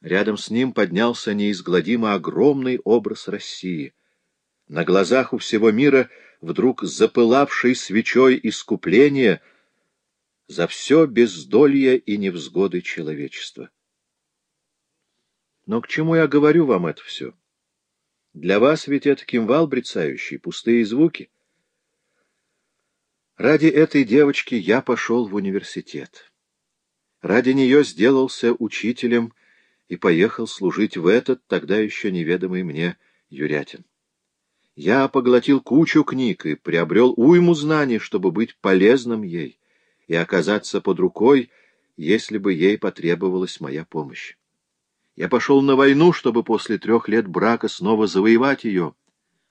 Рядом с ним поднялся неизгладимо огромный образ России. На глазах у всего мира вдруг запылавший свечой искупления за все бездолье и невзгоды человечества. Но к чему я говорю вам это все? Для вас ведь это кимвал брецающий, пустые звуки. Ради этой девочки я пошел в университет. Ради нее сделался учителем и поехал служить в этот, тогда еще неведомый мне, Юрятин. Я поглотил кучу книг и приобрел уйму знаний, чтобы быть полезным ей и оказаться под рукой, если бы ей потребовалась моя помощь. Я пошел на войну, чтобы после трех лет брака снова завоевать ее,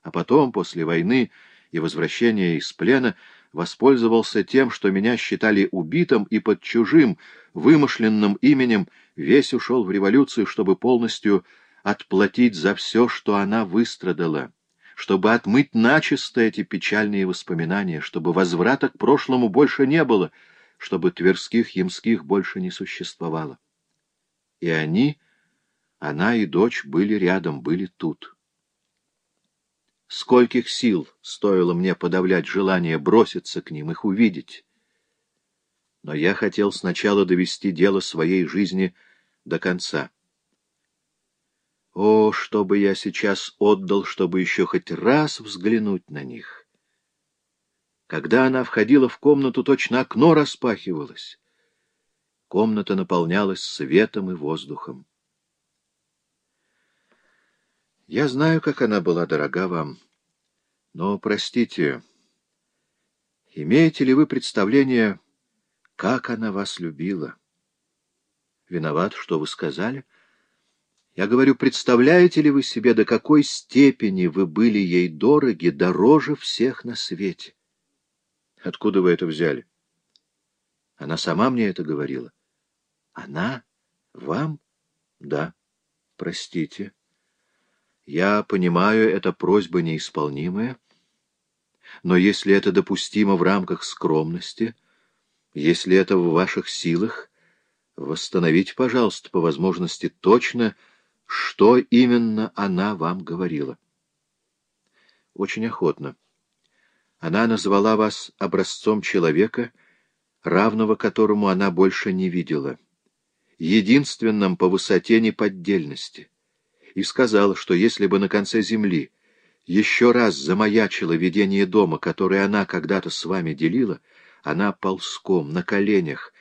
а потом, после войны и возвращения из плена, воспользовался тем, что меня считали убитым и под чужим, вымышленным именем весь ушел в революцию, чтобы полностью отплатить за все, что она выстрадала, чтобы отмыть начисто эти печальные воспоминания, чтобы возврата к прошлому больше не было, чтобы Тверских Ямских больше не существовало. И они, она и дочь, были рядом, были тут. Скольких сил стоило мне подавлять желание броситься к ним, их увидеть. Но я хотел сначала довести дело своей жизни до конца. О, что бы я сейчас отдал, чтобы еще хоть раз взглянуть на них! Когда она входила в комнату, точно окно распахивалось. Комната наполнялась светом и воздухом. Я знаю, как она была дорога вам. Но, простите, имеете ли вы представление, как она вас любила? Виноват, что вы сказали. Я говорю, представляете ли вы себе, до какой степени вы были ей дороги, дороже всех на свете? Откуда вы это взяли? Она сама мне это говорила. Она? Вам? Да. Простите. Я понимаю, это просьба неисполнимая, но если это допустимо в рамках скромности, если это в ваших силах, восстановите, пожалуйста, по возможности точно, что именно она вам говорила. Очень охотно. Она назвала вас образцом человека, равного которому она больше не видела, единственным по высоте неподдельности и сказала, что если бы на конце земли еще раз замаячило видение дома, который она когда-то с вами делила, она ползком, на коленях,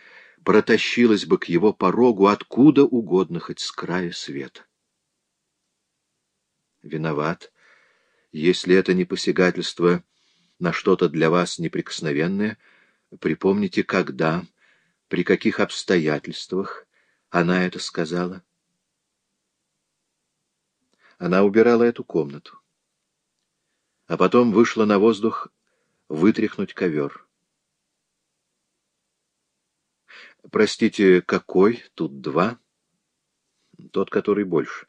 протащилась бы к его порогу откуда угодно, хоть с края света. Виноват, если это не посягательство на что-то для вас неприкосновенное, припомните, когда, при каких обстоятельствах она это сказала. Она убирала эту комнату. А потом вышла на воздух вытряхнуть ковер. Простите, какой? Тут два. Тот, который больше.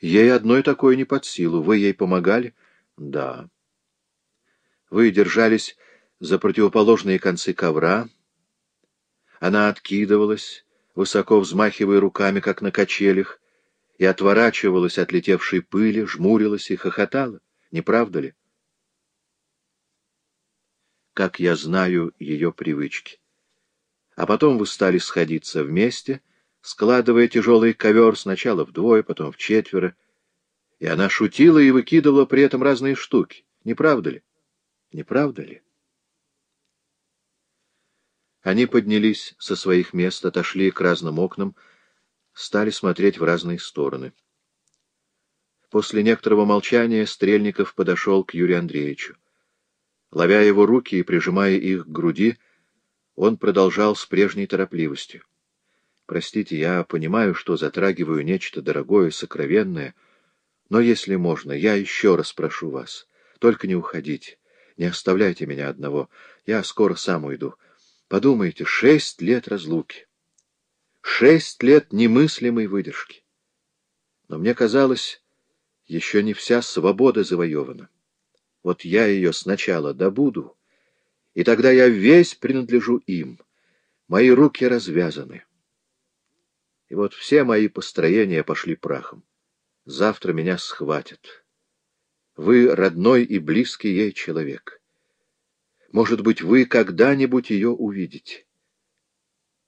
Ей одной такой не под силу. Вы ей помогали? Да. Вы держались за противоположные концы ковра. Она откидывалась, высоко взмахивая руками, как на качелях, и отворачивалась от летевшей пыли, жмурилась и хохотала. Не правда ли? Как я знаю ее привычки. А потом вы стали сходиться вместе, складывая тяжелый ковер сначала вдвое, потом в четверо, и она шутила и выкидывала при этом разные штуки. Не правда ли? Не правда ли? Они поднялись со своих мест, отошли к разным окнам, стали смотреть в разные стороны. После некоторого молчания Стрельников подошел к Юрию Андреевичу. Ловя его руки и прижимая их к груди, он продолжал с прежней торопливостью. «Простите, я понимаю, что затрагиваю нечто дорогое, сокровенное, но, если можно, я еще раз прошу вас, только не уходите, не оставляйте меня одного, я скоро сам уйду. Подумайте, шесть лет разлуки». Шесть лет немыслимой выдержки. Но мне казалось, еще не вся свобода завоевана. Вот я ее сначала добуду, и тогда я весь принадлежу им. Мои руки развязаны. И вот все мои построения пошли прахом. Завтра меня схватят. Вы родной и близкий ей человек. Может быть, вы когда-нибудь ее увидите.